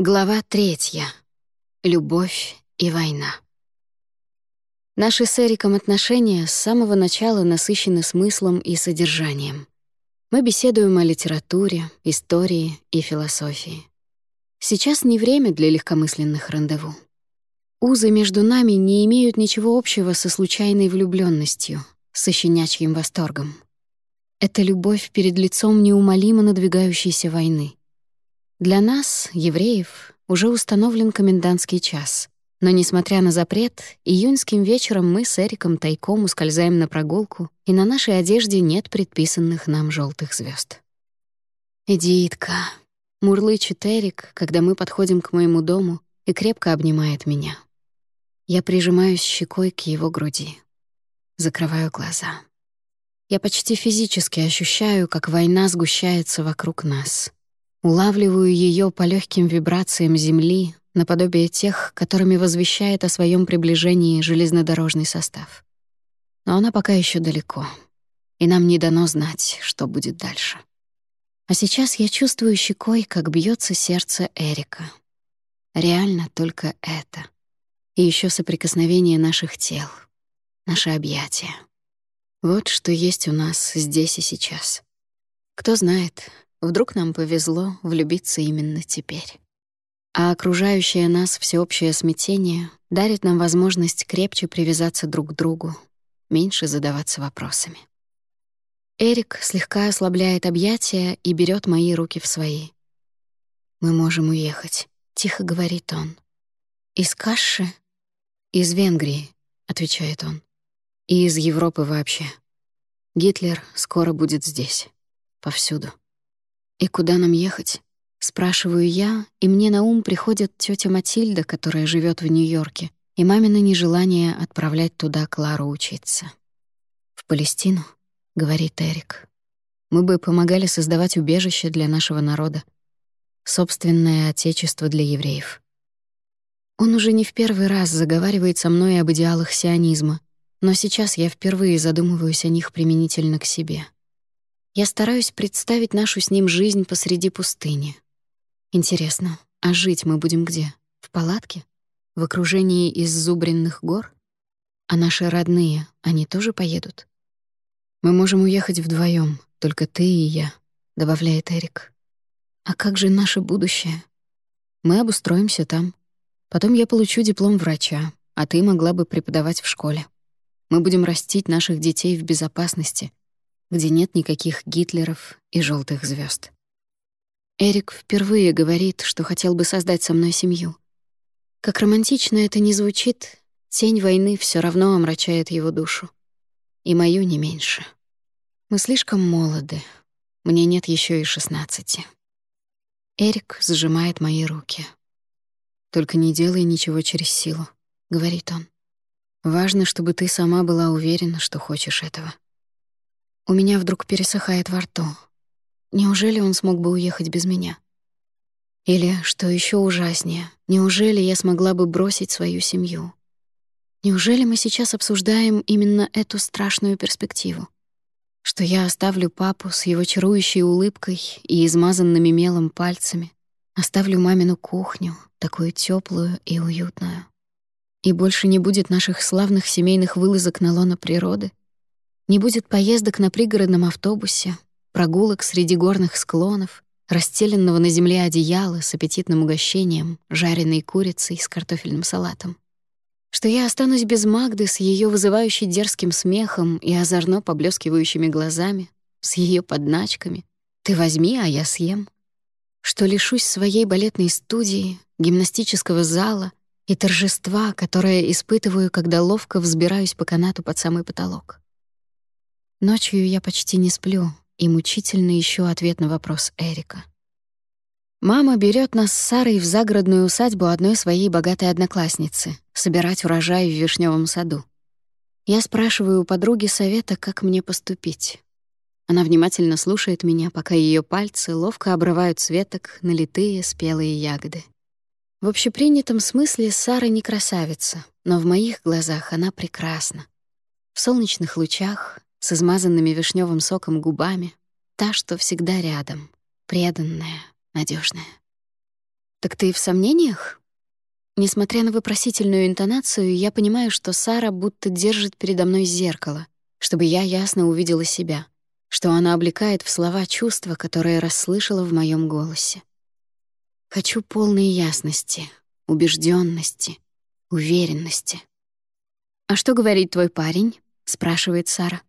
Глава третья. Любовь и война. Наши с Эриком отношения с самого начала насыщены смыслом и содержанием. Мы беседуем о литературе, истории и философии. Сейчас не время для легкомысленных рандеву. Узы между нами не имеют ничего общего со случайной влюбленностью, со щенячьим восторгом. Это любовь перед лицом неумолимо надвигающейся войны. Для нас, евреев, уже установлен комендантский час. Но, несмотря на запрет, июньским вечером мы с Эриком тайком ускользаем на прогулку, и на нашей одежде нет предписанных нам желтых звезд. «Эдитка», — мурлычет Эрик, когда мы подходим к моему дому, и крепко обнимает меня. Я прижимаюсь щекой к его груди. Закрываю глаза. Я почти физически ощущаю, как война сгущается вокруг нас — Улавливаю ее по легким вибрациям земли, наподобие тех, которыми возвещает о своем приближении железнодорожный состав. Но она пока еще далеко, и нам не дано знать, что будет дальше. А сейчас я чувствую щекой, как бьется сердце Эрика. Реально только это. И еще соприкосновение наших тел, наше объятие. Вот что есть у нас здесь и сейчас. Кто знает, Вдруг нам повезло влюбиться именно теперь. А окружающее нас всеобщее смятение дарит нам возможность крепче привязаться друг к другу, меньше задаваться вопросами. Эрик слегка ослабляет объятия и берет мои руки в свои. «Мы можем уехать», — тихо говорит он. «Из Каши?» «Из Венгрии», — отвечает он. «И из Европы вообще. Гитлер скоро будет здесь. Повсюду». «И куда нам ехать?» — спрашиваю я, и мне на ум приходит тетя Матильда, которая живет в Нью-Йорке, и мамино нежелание отправлять туда Клару учиться. «В Палестину?» — говорит Эрик. «Мы бы помогали создавать убежище для нашего народа. Собственное отечество для евреев». Он уже не в первый раз заговаривает со мной об идеалах сионизма, но сейчас я впервые задумываюсь о них применительно к себе — я стараюсь представить нашу с ним жизнь посреди пустыни. Интересно, а жить мы будем где? В палатке? В окружении иззубренных гор? А наши родные, они тоже поедут? Мы можем уехать вдвоем, только ты и я, добавляет Эрик. А как же наше будущее? Мы обустроимся там. Потом я получу диплом врача, а ты могла бы преподавать в школе. Мы будем растить наших детей в безопасности, где нет никаких Гитлеров и желтых звезд. Эрик впервые говорит, что хотел бы создать со мной семью. Как романтично это ни звучит, тень войны все равно омрачает его душу. И мою не меньше. Мы слишком молоды. Мне нет еще и шестнадцати. Эрик сжимает мои руки. «Только не делай ничего через силу», — говорит он. «Важно, чтобы ты сама была уверена, что хочешь этого». У меня вдруг пересыхает во рту. Неужели он смог бы уехать без меня? Или, что еще ужаснее, неужели я смогла бы бросить свою семью? Неужели мы сейчас обсуждаем именно эту страшную перспективу? Что я оставлю папу с его чарующей улыбкой и измазанными мелом пальцами, оставлю мамину кухню, такую теплую и уютную. И больше не будет наших славных семейных вылазок на лоно природы, не будет поездок на пригородном автобусе, прогулок среди горных склонов, расстеленного на земле одеяла с аппетитным угощением, жареной курицей с картофельным салатом. Что я останусь без Магды с ее вызывающей дерзким смехом и озорно поблескивающими глазами, с ее подначками. «Ты возьми, а я съем». Что лишусь своей балетной студии, гимнастического зала и торжества, которое испытываю, когда ловко взбираюсь по канату под самый потолок. Ночью я почти не сплю и мучительно ищу ответ на вопрос Эрика. Мама берет нас с Сарой в загородную усадьбу одной своей богатой одноклассницы собирать урожай в вишневом саду. Я спрашиваю у подруги совета, как мне поступить. Она внимательно слушает меня, пока ее пальцы ловко обрывают с веток налитые спелые ягоды. В общепринятом смысле Сара не красавица, но в моих глазах она прекрасна. В солнечных лучах, с измазанными вишневым соком губами, та, что всегда рядом, преданная, надежная. «Так ты в сомнениях?» Несмотря на вопросительную интонацию, я понимаю, что Сара будто держит передо мной зеркало, чтобы я ясно увидела себя, что она облекает в слова чувства, которые расслышала в моем голосе. Хочу полной ясности, убежденности, уверенности. «А что говорит твой парень?» — спрашивает Сара.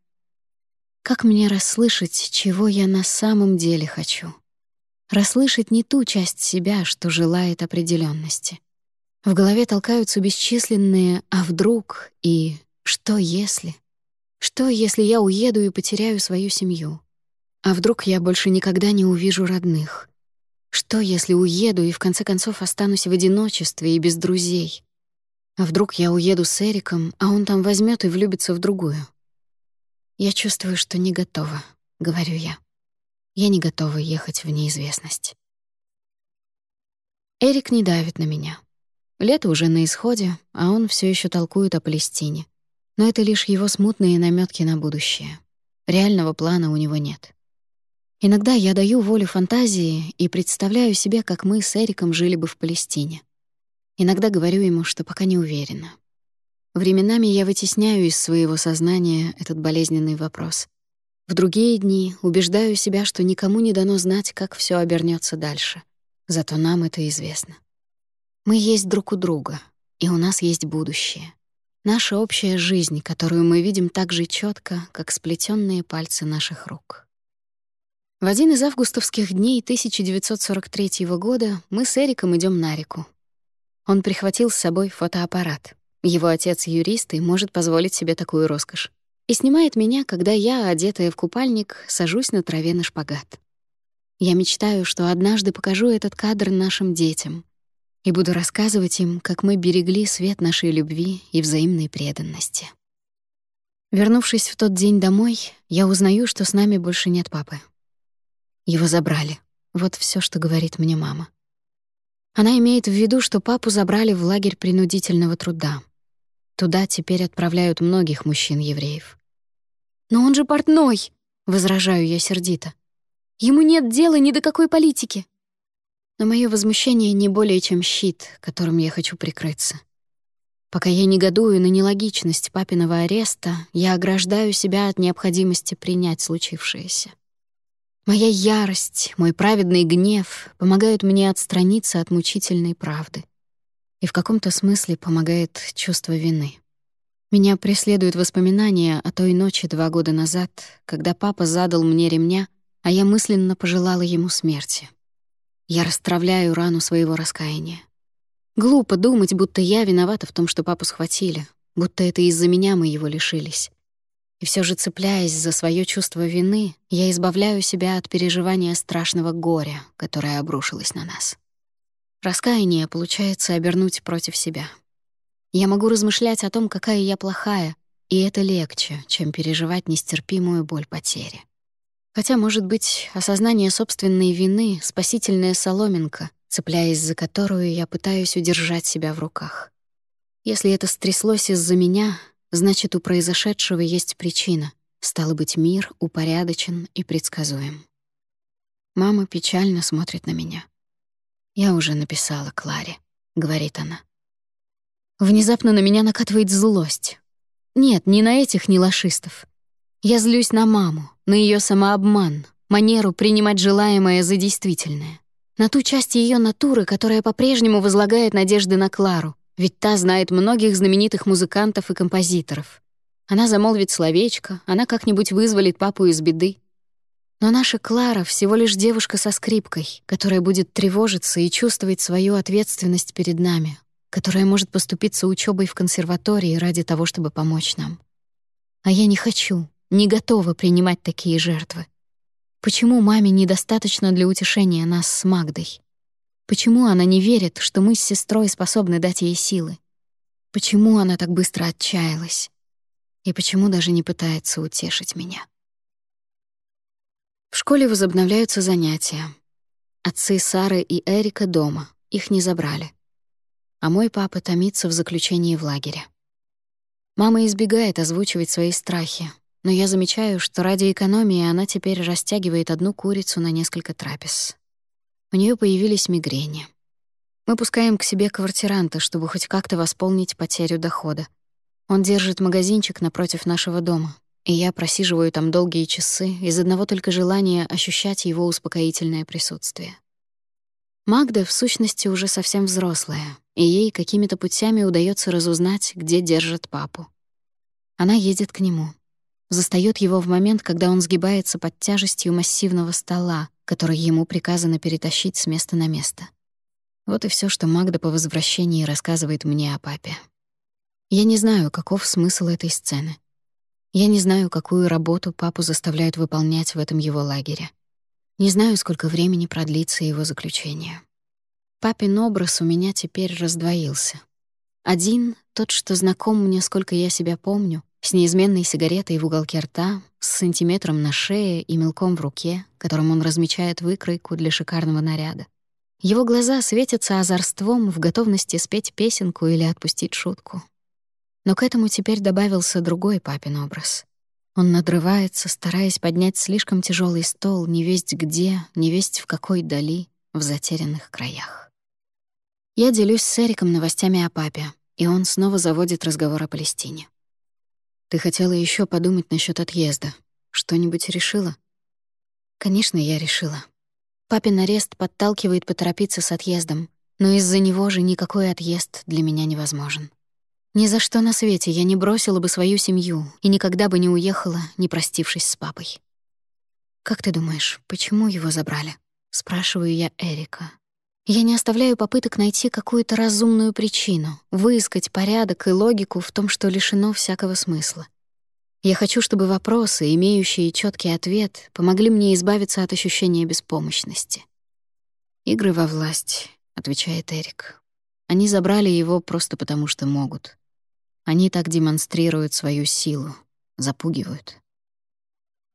«Как мне расслышать, чего я на самом деле хочу?» Расслышать не ту часть себя, что желает определенности. В голове толкаются бесчисленные «а вдруг» и «что если?». Что, если я уеду и потеряю свою семью? А вдруг я больше никогда не увижу родных? Что, если уеду и в конце концов останусь в одиночестве и без друзей? А вдруг я уеду с Эриком, а он там возьмет и влюбится в другую? Я чувствую, что не готова, говорю я. Я не готова ехать в неизвестность. Эрик не давит на меня. Лето уже на исходе, а он все еще толкует о Палестине. Но это лишь его смутные намётки на будущее. Реального плана у него нет. Иногда я даю волю фантазии и представляю себе, как мы с Эриком жили бы в Палестине. Иногда говорю ему, что пока не уверена. Временами я вытесняю из своего сознания этот болезненный вопрос. В другие дни убеждаю себя, что никому не дано знать, как все обернется дальше. Зато нам это известно. Мы есть друг у друга, и у нас есть будущее. Наша общая жизнь, которую мы видим так же четко, как сплетенные пальцы наших рук. В один из августовских дней 1943 года мы с Эриком идем на реку, он прихватил с собой фотоаппарат. Его отец юрист и может позволить себе такую роскошь. И снимает меня, когда я, одетая в купальник, сажусь на траве на шпагат. Я мечтаю, что однажды покажу этот кадр нашим детям и буду рассказывать им, как мы берегли свет нашей любви и взаимной преданности. Вернувшись в тот день домой, я узнаю, что с нами больше нет папы. Его забрали. Вот все, что говорит мне мама. Она имеет в виду, что папу забрали в лагерь принудительного труда. Туда теперь отправляют многих мужчин-евреев. «Но он же портной!» — возражаю я сердито. «Ему нет дела ни до какой политики!» Но мое возмущение не более чем щит, которым я хочу прикрыться. Пока я негодую на нелогичность папиного ареста, я ограждаю себя от необходимости принять случившееся. Моя ярость, мой праведный гнев помогают мне отстраниться от мучительной правды. И в каком-то смысле помогает чувство вины. Меня преследуют воспоминания о той ночи два года назад, когда папа задал мне ремня, а я мысленно пожелала ему смерти. Я расстравляю рану своего раскаяния. Глупо думать, будто я виновата в том, что папу схватили, будто это из-за меня мы его лишились. И все же, цепляясь за свое чувство вины, я избавляю себя от переживания страшного горя, которое обрушилось на нас. Раскаяние получается обернуть против себя. Я могу размышлять о том, какая я плохая, и это легче, чем переживать нестерпимую боль потери. Хотя, может быть, осознание собственной вины — спасительная соломинка, цепляясь за которую я пытаюсь удержать себя в руках. Если это стряслось из-за меня, Значит, у произошедшего есть причина. Стало быть, мир упорядочен и предсказуем. Мама печально смотрит на меня. «Я уже написала Кларе», — говорит она. Внезапно на меня накатывает злость. Нет, не на этих нелашистов. Я злюсь на маму, на ее самообман, манеру принимать желаемое за действительное, на ту часть ее натуры, которая по-прежнему возлагает надежды на Клару, ведь та знает многих знаменитых музыкантов и композиторов. Она замолвит словечко, она как-нибудь вызволит папу из беды. Но наша Клара всего лишь девушка со скрипкой, которая будет тревожиться и чувствовать свою ответственность перед нами, которая может поступиться учебой в консерватории ради того, чтобы помочь нам. А я не хочу, не готова принимать такие жертвы. Почему маме недостаточно для утешения нас с Магдой? Почему она не верит, что мы с сестрой способны дать ей силы? Почему она так быстро отчаялась? И почему даже не пытается утешить меня? В школе возобновляются занятия. Отцы Сары и Эрика дома, их не забрали. А мой папа томится в заключении в лагере. Мама избегает озвучивать свои страхи, но я замечаю, что ради экономии она теперь растягивает одну курицу на несколько трапез. У нее появились мигрени. Мы пускаем к себе квартиранта, чтобы хоть как-то восполнить потерю дохода. Он держит магазинчик напротив нашего дома, и я просиживаю там долгие часы из одного только желания ощущать его успокоительное присутствие. Магда, в сущности, уже совсем взрослая, и ей какими-то путями удается разузнать, где держит папу. Она едет к нему, застаёт его в момент, когда он сгибается под тяжестью массивного стола, который ему приказано перетащить с места на место. Вот и все, что Магда по возвращении рассказывает мне о папе. Я не знаю, каков смысл этой сцены. Я не знаю, какую работу папу заставляют выполнять в этом его лагере. Не знаю, сколько времени продлится его заключение. Папин образ у меня теперь раздвоился. Один — тот, что знаком мне, сколько я себя помню, с неизменной сигаретой в уголке рта, с сантиметром на шее и мелком в руке, которым он размечает выкройку для шикарного наряда. Его глаза светятся озорством в готовности спеть песенку или отпустить шутку. Но к этому теперь добавился другой папин образ. Он надрывается, стараясь поднять слишком тяжелый стол не весть где, не весть в какой дали, в затерянных краях. Я делюсь с Эриком новостями о папе, и он снова заводит разговор о Палестине. «Ты хотела еще подумать насчет отъезда. Что-нибудь решила?» «Конечно, я решила. Папин арест подталкивает поторопиться с отъездом, но из-за него же никакой отъезд для меня невозможен. Ни за что на свете я не бросила бы свою семью и никогда бы не уехала, не простившись с папой. «Как ты думаешь, почему его забрали?» — спрашиваю я Эрика. Я не оставляю попыток найти какую-то разумную причину, выискать порядок и логику в том, что лишено всякого смысла. Я хочу, чтобы вопросы, имеющие четкий ответ, помогли мне избавиться от ощущения беспомощности. «Игры во власть», — отвечает Эрик. «Они забрали его просто потому, что могут. Они так демонстрируют свою силу, запугивают».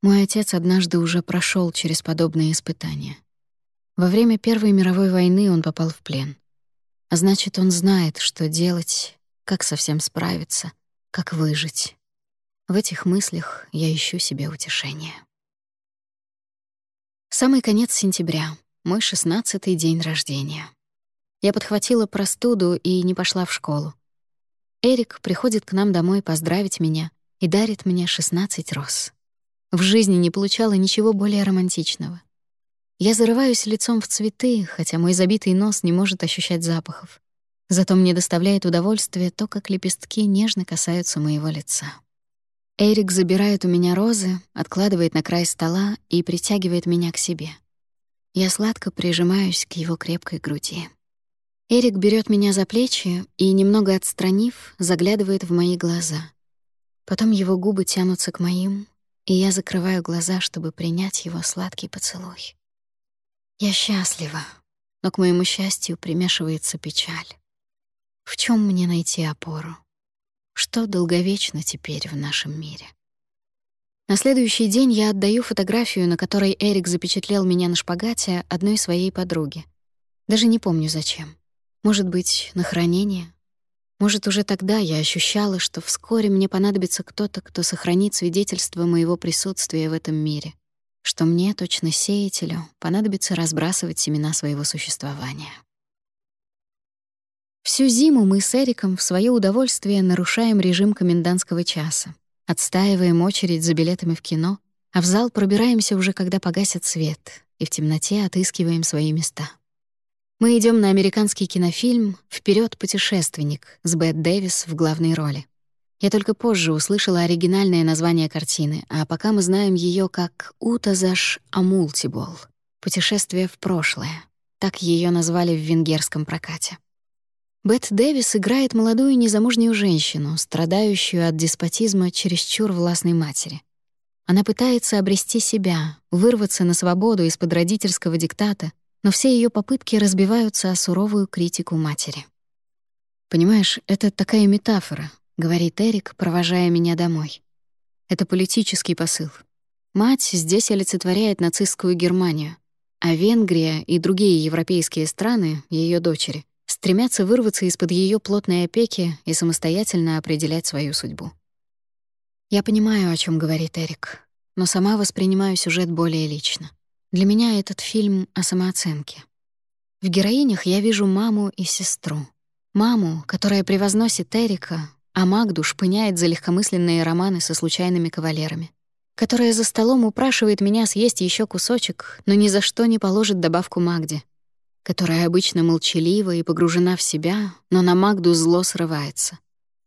Мой отец однажды уже прошел через подобные испытания. Во время Первой мировой войны он попал в плен. А значит, он знает, что делать, как со всем справиться, как выжить. В этих мыслях я ищу себе утешение. Самый конец сентября, мой шестнадцатый день рождения. Я подхватила простуду и не пошла в школу. Эрик приходит к нам домой поздравить меня и дарит мне 16 роз. В жизни не получала ничего более романтичного. Я зарываюсь лицом в цветы, хотя мой забитый нос не может ощущать запахов. Зато мне доставляет удовольствие то, как лепестки нежно касаются моего лица. Эрик забирает у меня розы, откладывает на край стола и притягивает меня к себе. Я сладко прижимаюсь к его крепкой груди. Эрик берет меня за плечи и, немного отстранив, заглядывает в мои глаза. Потом его губы тянутся к моим, и я закрываю глаза, чтобы принять его сладкий поцелуй. Я счастлива, но к моему счастью примешивается печаль. В чем мне найти опору? Что долговечно теперь в нашем мире? На следующий день я отдаю фотографию, на которой Эрик запечатлел меня на шпагате одной своей подруги. Даже не помню зачем. Может быть, на хранение? Может, уже тогда я ощущала, что вскоре мне понадобится кто-то, кто сохранит свидетельство моего присутствия в этом мире, что мне, точно сеятелю, понадобится разбрасывать семена своего существования. Всю зиму мы с Эриком в свое удовольствие нарушаем режим комендантского часа, отстаиваем очередь за билетами в кино, а в зал пробираемся уже, когда погасит свет, и в темноте отыскиваем свои места. Мы идем на американский кинофильм «Вперед, путешественник» с Бет Дэвис в главной роли. Я только позже услышала оригинальное название картины, а пока мы знаем ее как «Утазаш Амултибол» — «Путешествие в прошлое». Так ее назвали в венгерском прокате. Бет Дэвис играет молодую незамужнюю женщину, страдающую от деспотизма чересчур властной матери. Она пытается обрести себя, вырваться на свободу из-под родительского диктата, но все ее попытки разбиваются о суровую критику матери. «Понимаешь, это такая метафора», — говорит Эрик, провожая меня домой. «Это политический посыл. Мать здесь олицетворяет нацистскую Германию, а Венгрия и другие европейские страны — ее дочери — стремятся вырваться из-под ее плотной опеки и самостоятельно определять свою судьбу. Я понимаю, о чем говорит Эрик, но сама воспринимаю сюжет более лично. Для меня этот фильм о самооценке. В героинях я вижу маму и сестру. Маму, которая превозносит Эрика, а Магду шпыняет за легкомысленные романы со случайными кавалерами. Которая за столом упрашивает меня съесть еще кусочек, но ни за что не положит добавку Магде. Которая обычно молчалива и погружена в себя, но на Магду зло срывается.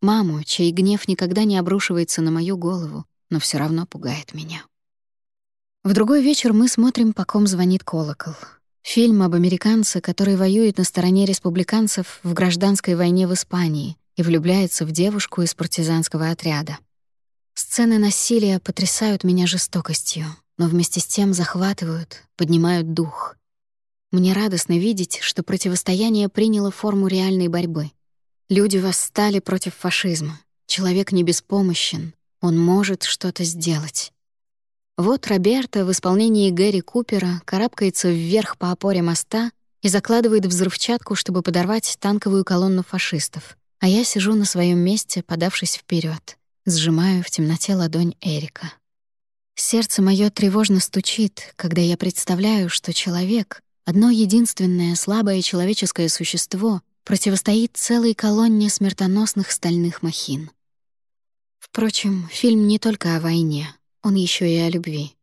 Маму, чей гнев никогда не обрушивается на мою голову, но все равно пугает меня. В другой вечер мы смотрим «По ком звонит колокол». Фильм об американце, который воюет на стороне республиканцев в гражданской войне в Испании и влюбляется в девушку из партизанского отряда. Сцены насилия потрясают меня жестокостью, но вместе с тем захватывают, поднимают дух. Мне радостно видеть, что противостояние приняло форму реальной борьбы. Люди восстали против фашизма. Человек не беспомощен, он может что-то сделать. Вот Роберто в исполнении Гэри Купера карабкается вверх по опоре моста и закладывает взрывчатку, чтобы подорвать танковую колонну фашистов. А я сижу на своем месте, подавшись вперед, сжимаю в темноте ладонь Эрика. Сердце мое тревожно стучит, когда я представляю, что человек, одно единственное слабое человеческое существо, противостоит целой колонне смертоносных стальных махин. Впрочем, фильм не только о войне, он еще и о любви.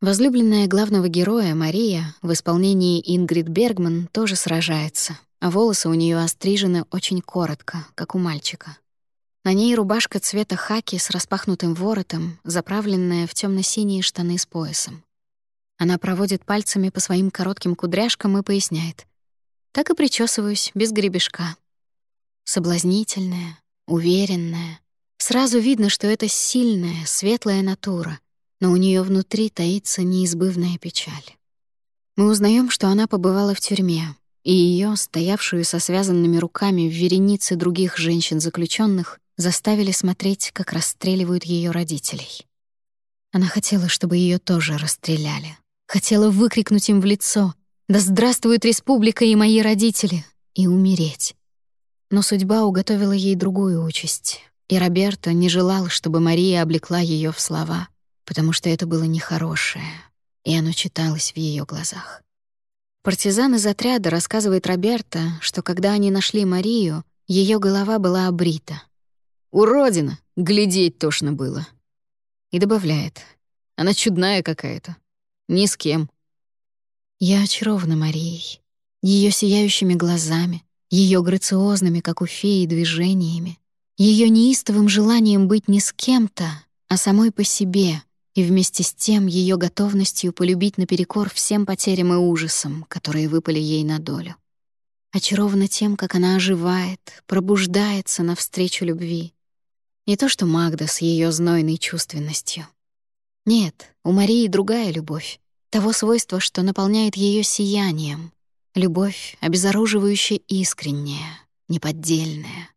Возлюбленная главного героя, Мария, в исполнении Ингрид Бергман, тоже сражается, а волосы у нее острижены очень коротко, как у мальчика. На ней рубашка цвета хаки с распахнутым воротом, заправленная в темно синие штаны с поясом. Она проводит пальцами по своим коротким кудряшкам и поясняет. Так и причесываюсь, без гребешка. Соблазнительная, уверенная, Сразу видно, что это сильная, светлая натура, но у нее внутри таится неизбывная печаль. Мы узнаем, что она побывала в тюрьме, и ее, стоявшую со связанными руками в веренице других женщин-заключенных, заставили смотреть, как расстреливают ее родителей. Она хотела, чтобы ее тоже расстреляли. Хотела выкрикнуть им в лицо «Да здравствует республика и мои родители!» и умереть. Но судьба уготовила ей другую участь и Роберто не желал, чтобы Мария облекла ее в слова, потому что это было нехорошее, и оно читалось в ее глазах. Партизан из отряда рассказывает Роберто, что когда они нашли Марию, ее голова была обрита. «Уродина! Глядеть тошно было!» И добавляет. «Она чудная какая-то. Ни с кем». Я очарована Марией, ее сияющими глазами, ее грациозными, как у феи, движениями, ее неистовым желанием быть не с кем-то, а самой по себе, и вместе с тем ее готовностью полюбить наперекор всем потерям и ужасам, которые выпали ей на долю. Очарована тем, как она оживает, пробуждается навстречу любви. Не то что Магда с ее знойной чувственностью. Нет, у Марии другая любовь, того свойства, что наполняет ее сиянием. Любовь, обезоруживающая искренняя, неподдельная.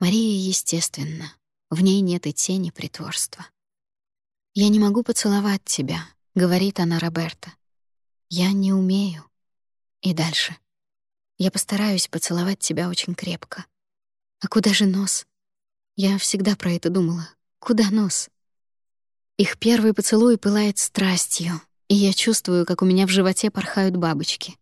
Мария естественна, в ней нет и тени притворства. «Я не могу поцеловать тебя», — говорит она Роберта. «Я не умею». И дальше. «Я постараюсь поцеловать тебя очень крепко». «А куда же нос?» Я всегда про это думала. Куда нос? Их первый поцелуй пылает страстью, и я чувствую, как у меня в животе порхают бабочки.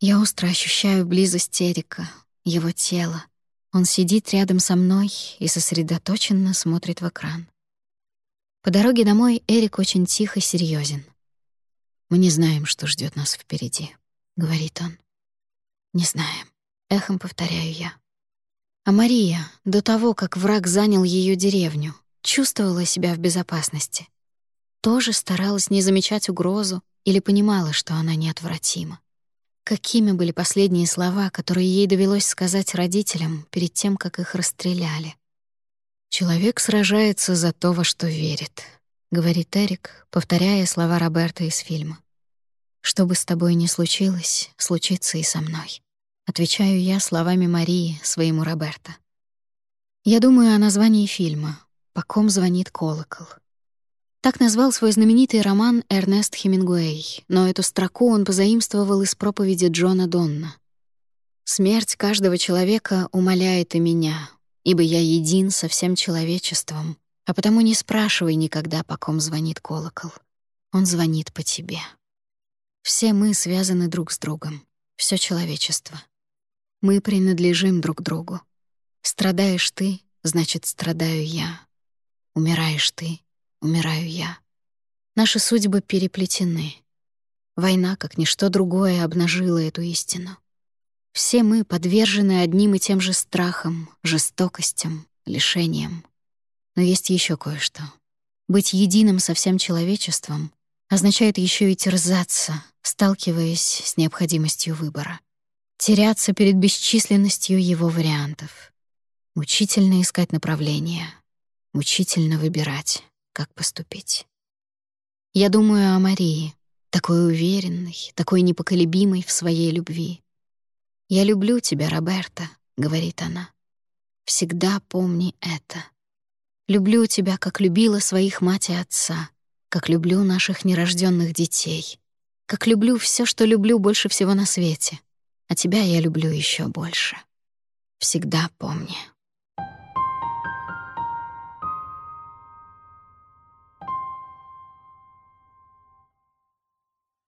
Я остро ощущаю близость Эрика, его тело, он сидит рядом со мной и сосредоточенно смотрит в экран. По дороге домой Эрик очень тихо серьезен. «Мы не знаем, что ждет нас впереди», — говорит он. «Не знаем», — эхом повторяю я. А Мария, до того, как враг занял ее деревню, чувствовала себя в безопасности. Тоже старалась не замечать угрозу или понимала, что она неотвратима. Какими были последние слова, которые ей довелось сказать родителям перед тем, как их расстреляли? «Человек сражается за то, во что верит», — говорит Эрик, повторяя слова Роберта из фильма. «Что бы с тобой ни случилось, случится и со мной», — отвечаю я словами Марии своему Роберта. Я думаю о названии фильма «По ком звонит колокол». Так назвал свой знаменитый роман Эрнест Хемингуэй, но эту строку он позаимствовал из проповеди Джона Донна. «Смерть каждого человека умоляет и меня, ибо я един со всем человечеством, а потому не спрашивай никогда, по ком звонит колокол. Он звонит по тебе. Все мы связаны друг с другом. все человечество. Мы принадлежим друг другу. Страдаешь ты, значит, страдаю я. Умираешь ты, умираю я. Наши судьбы переплетены. Война, как ничто другое, обнажила эту истину. Все мы подвержены одним и тем же страхам, жестокостям, лишениям. Но есть еще кое-что. Быть единым со всем человечеством означает еще и терзаться, сталкиваясь с необходимостью выбора. Теряться перед бесчисленностью его вариантов. Мучительно искать направление. Мучительно выбирать, как поступить. Я думаю о Марии, такой уверенной, такой непоколебимой в своей любви. «Я люблю тебя, Роберта», — говорит она. «Всегда помни это. Люблю тебя, как любила своих мать и отца, как люблю наших нерожденных детей, как люблю все, что люблю больше всего на свете. А тебя я люблю еще больше. Всегда помни».